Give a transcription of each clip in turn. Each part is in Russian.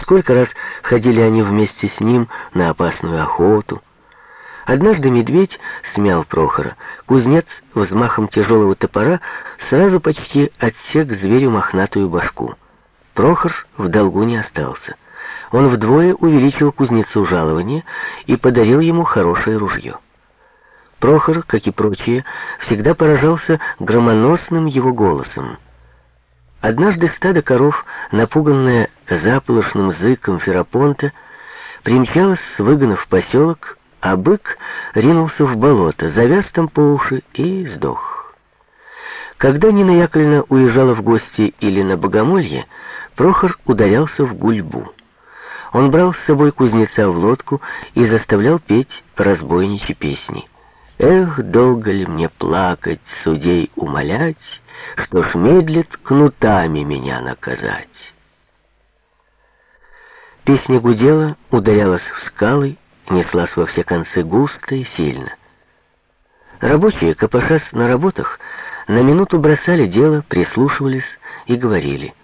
Сколько раз ходили они вместе с ним на опасную охоту. Однажды медведь смял Прохора. Кузнец взмахом тяжелого топора сразу почти отсек зверю мохнатую башку. Прохор в долгу не остался. Он вдвое увеличил кузнецу жалование и подарил ему хорошее ружье. Прохор, как и прочие, всегда поражался громоносным его голосом. Однажды стадо коров, напуганное заполошным зыком Ферапонта, примчалось с в поселок, а бык ринулся в болото, завяз там по уши и сдох. Когда Нина Яковлевна уезжала в гости или на богомолье, Прохор ударялся в гульбу. Он брал с собой кузнеца в лодку и заставлял петь разбойничьи песни. Эх, долго ли мне плакать, судей умолять, Что ж медлит кнутами меня наказать? Песня гудела, ударялась в скалы, Неслась во все концы густо и сильно. Рабочие, копошась на работах, На минуту бросали дело, прислушивались и говорили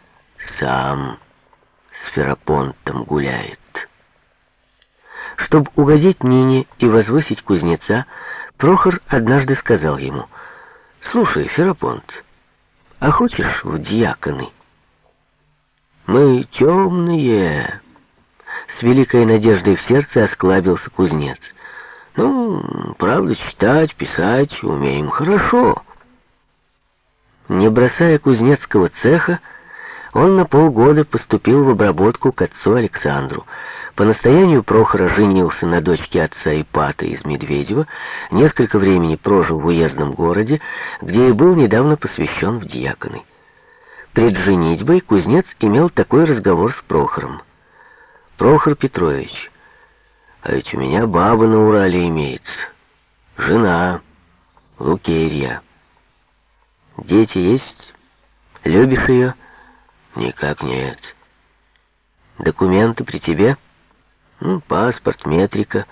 «Сам с Ферапонтом гуляет». Чтобы угодить Нине и возвысить кузнеца, Прохор однажды сказал ему, «Слушай, Ферапонт, а хочешь в дьяконы?» «Мы темные!» С великой надеждой в сердце осклабился кузнец. «Ну, правда, читать, писать умеем хорошо». Не бросая кузнецкого цеха, он на полгода поступил в обработку к отцу Александру. По настоянию Прохора женился на дочке отца Ипата из Медведева, несколько времени прожил в уездном городе, где и был недавно посвящен в диаконы. Пред женитьбой кузнец имел такой разговор с Прохором. «Прохор Петрович, а ведь у меня баба на Урале имеется, жена, Лукерья. Дети есть? Любишь ее?» Никак нет. Документы при тебе? Ну, паспорт, метрика.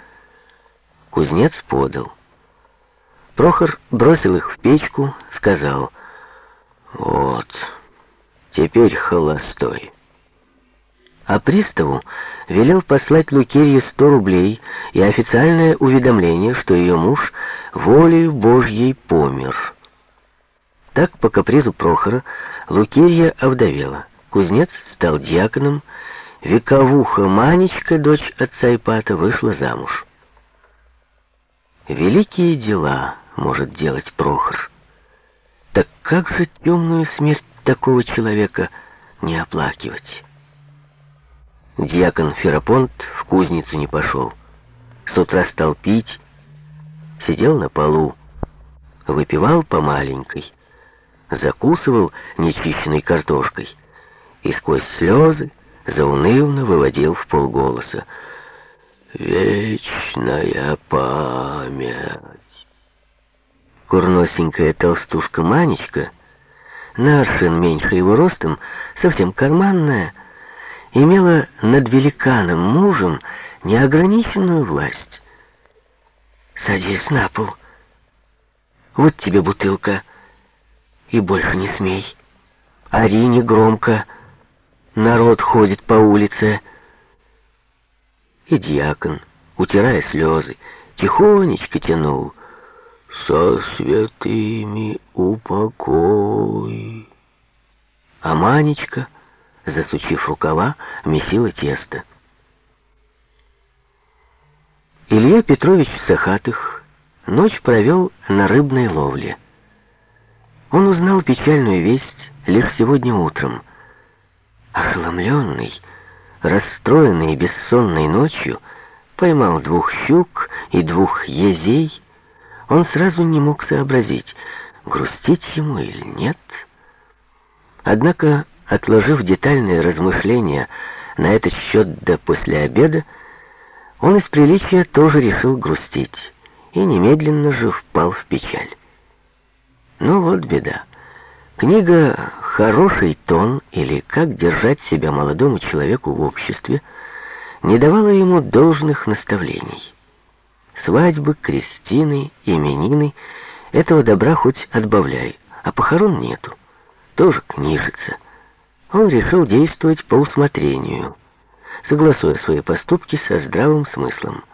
Кузнец подал. Прохор бросил их в печку, сказал, «Вот, теперь холостой». А приставу велел послать Лукерье сто рублей и официальное уведомление, что ее муж волею Божьей помер. Так, по капризу Прохора, Лукерья овдовела. Кузнец стал диаконом, вековуха Манечка, дочь отца Ипата, вышла замуж. Великие дела может делать Прохор. Так как же темную смерть такого человека не оплакивать? Диакон Ферапонт в кузницу не пошел. С утра стал пить, сидел на полу, выпивал по маленькой, закусывал нечищенной картошкой — и сквозь слезы заунывно выводил в полголоса «Вечная память». Курносенькая толстушка Манечка, на аршин меньше его ростом, совсем карманная, имела над великаном мужем неограниченную власть. «Садись на пол. Вот тебе бутылка, и больше не смей. Ори громко». Народ ходит по улице. И дьякон, утирая слезы, тихонечко тянул. Со святыми упокой. А Манечка, засучив рукава, месила тесто. Илья Петрович Сахатых ночь провел на рыбной ловле. Он узнал печальную весть лишь сегодня утром — Ошеломленный, расстроенный бессонной ночью, поймал двух щук и двух езей, он сразу не мог сообразить, грустить ему или нет. Однако, отложив детальные размышления на этот счет до после обеда, он из приличия тоже решил грустить и немедленно же впал в печаль. Ну вот беда. Книга «Хороший тон» или «Как держать себя молодому человеку в обществе» не давала ему должных наставлений. Свадьбы, крестины, именины — этого добра хоть отбавляй, а похорон нету. Тоже книжица. Он решил действовать по усмотрению. согласуя свои поступки со здравым смыслом.